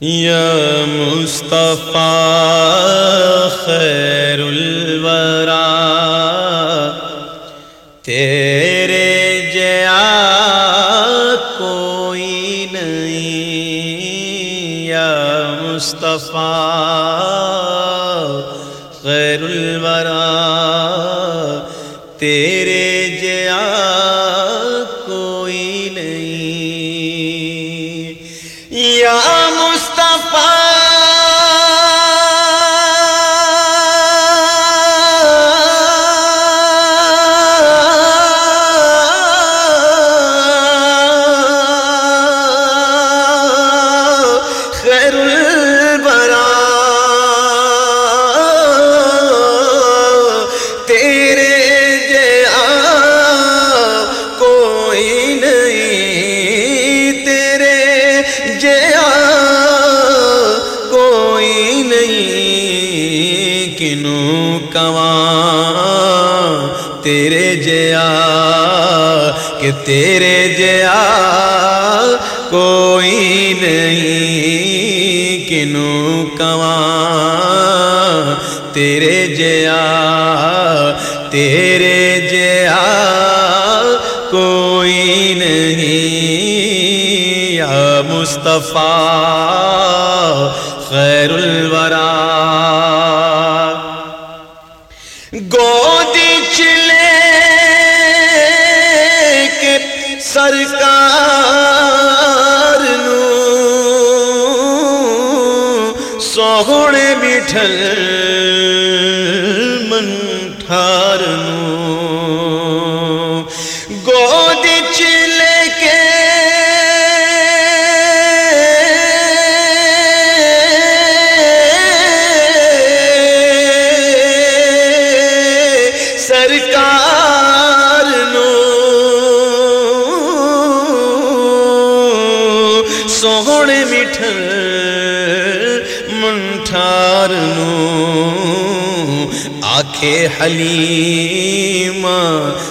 یا مصطفیٰ خیر الورا تیرے جیا کوئی نہیں۔ یا مصطفیٰ خیر الورا تیرے جیا تیرے جیا، کہ تیرے جیا کوئی نہیں کنوں کواں۔ تیرے جیا تیرے جیا کوئی نہیں۔ یا مصطفیٰ خیر الورا۔ سرکار نو سوہنے بٹھل منٹھار نو سوہنے مٹھل منٹھار نو آکھے حلیم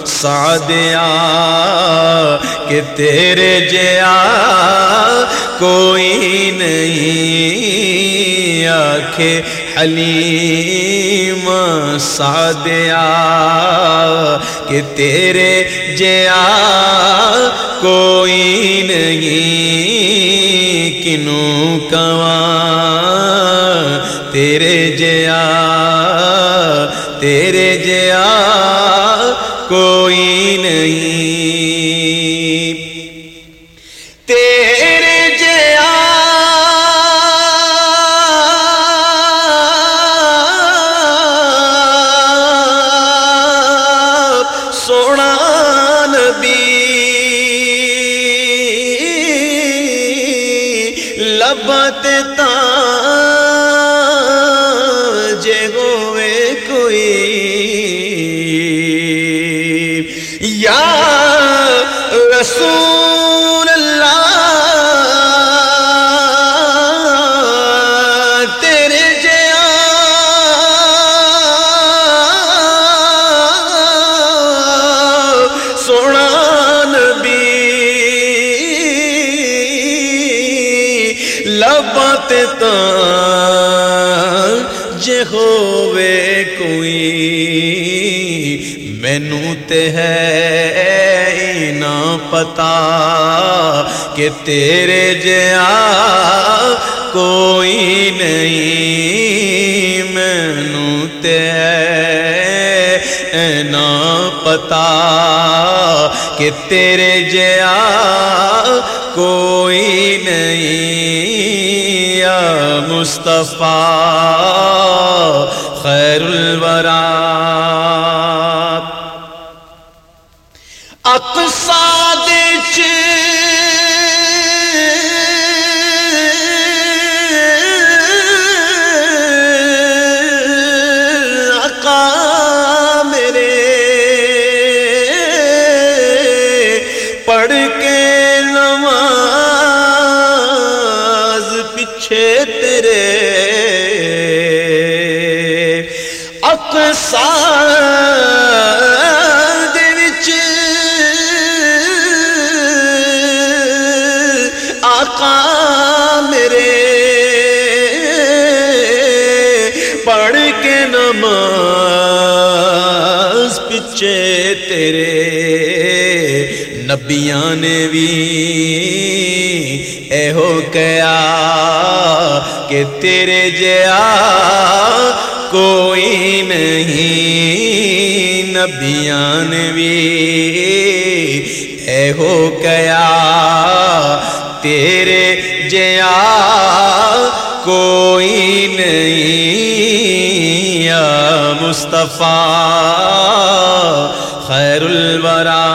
سعدیا کہ تیرے جیا کوئی نہیں آکھے حلیم سعدیا کہ تیرے جیا کوئی نہیں کنوں کواں تیرے جیا تیرے جیا کوئی نہیں۔ تیرے لبت تا جے ہووے کوئی، مینو تے ہے نہ پتا کہ تیرے جیا کوئی نہیں، مینو تے ہے نہ پتا کہ تیرے جیا کوئی نہیں۔ مصطفیٰ خیر الورا۔ اقصاد اقا تیرے اقصا پڑھ کے پچھے تیرے نبیاں نے بھی اے ہو کیا کہ تیرے جیا کوئی نہیں نبیاں نے بھی۔ اے ہو کیا تیرے جیا کوئی نہیں۔ یا مصطفیٰ، خیر الورا۔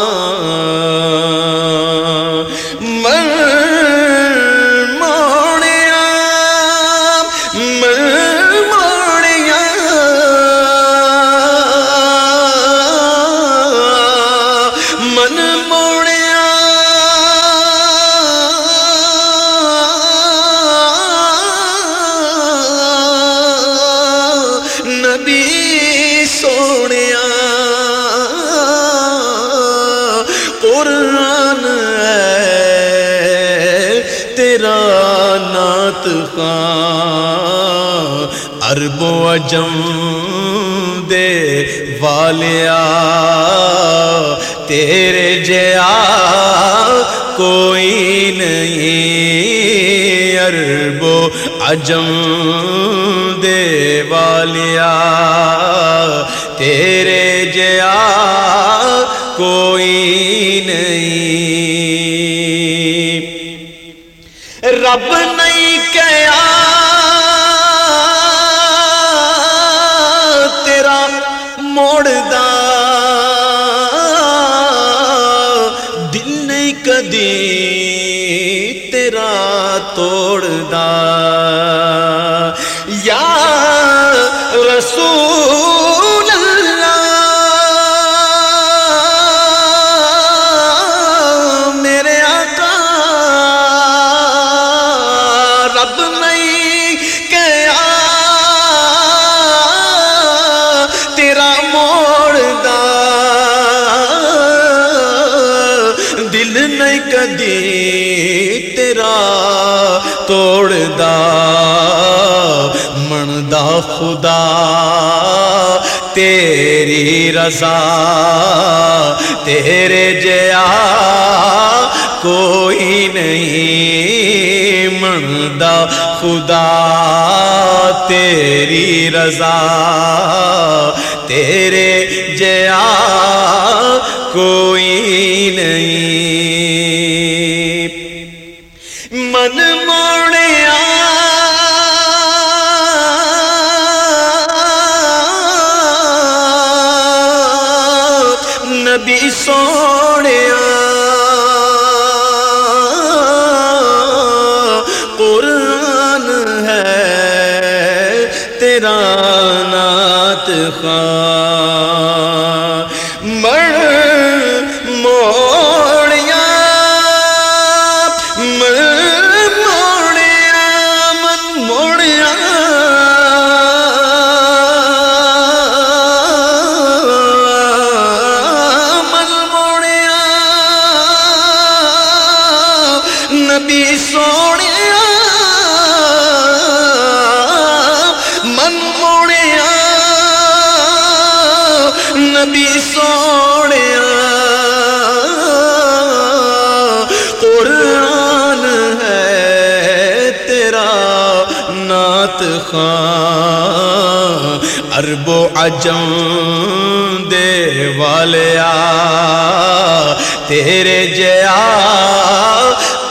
ارب دے والیا، تیرے جیا کوئی نہیں ارب و اجم دے والیا، تیرے جیا کوئی نہیں۔ رب نہیں کیا تیرا توڑ دا مندا خدا، تیری رضا، تیرے جیا کوئی نہیں، مندا خدا، تیری رضا، تیرے جیا کوئی نات خان نات خان ارب و عجم دے والیا تیرے جیا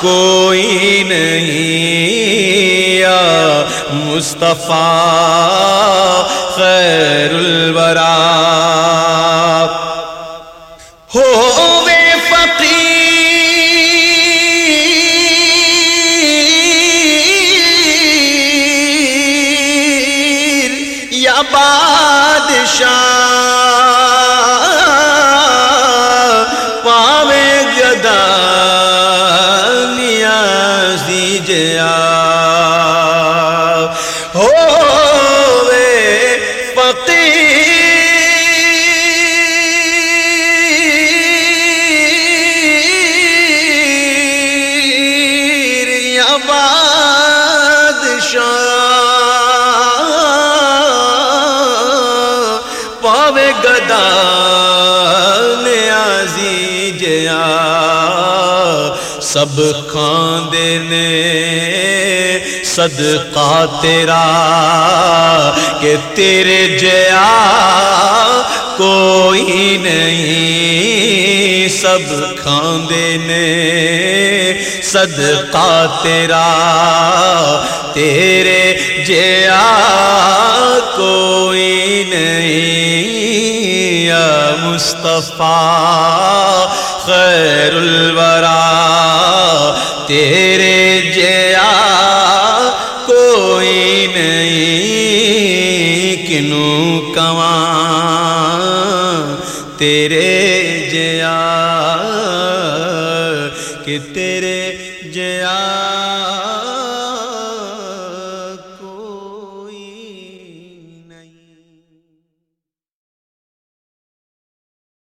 کوئی نہیں یا مصطفیٰ بادشاہ پاوے گدا نیازی جیا سب کھاندے نے صدقہ تیرا کہ تیرے جیا کوئی نہیں سب کھاندے نے صدقہ تیرا تیرے جیا کوئی نہیں یا مصطفیٰ خیر الورا تیرے جیا کوئی نہیں کنو کماں تیرے جیا کہ تیرے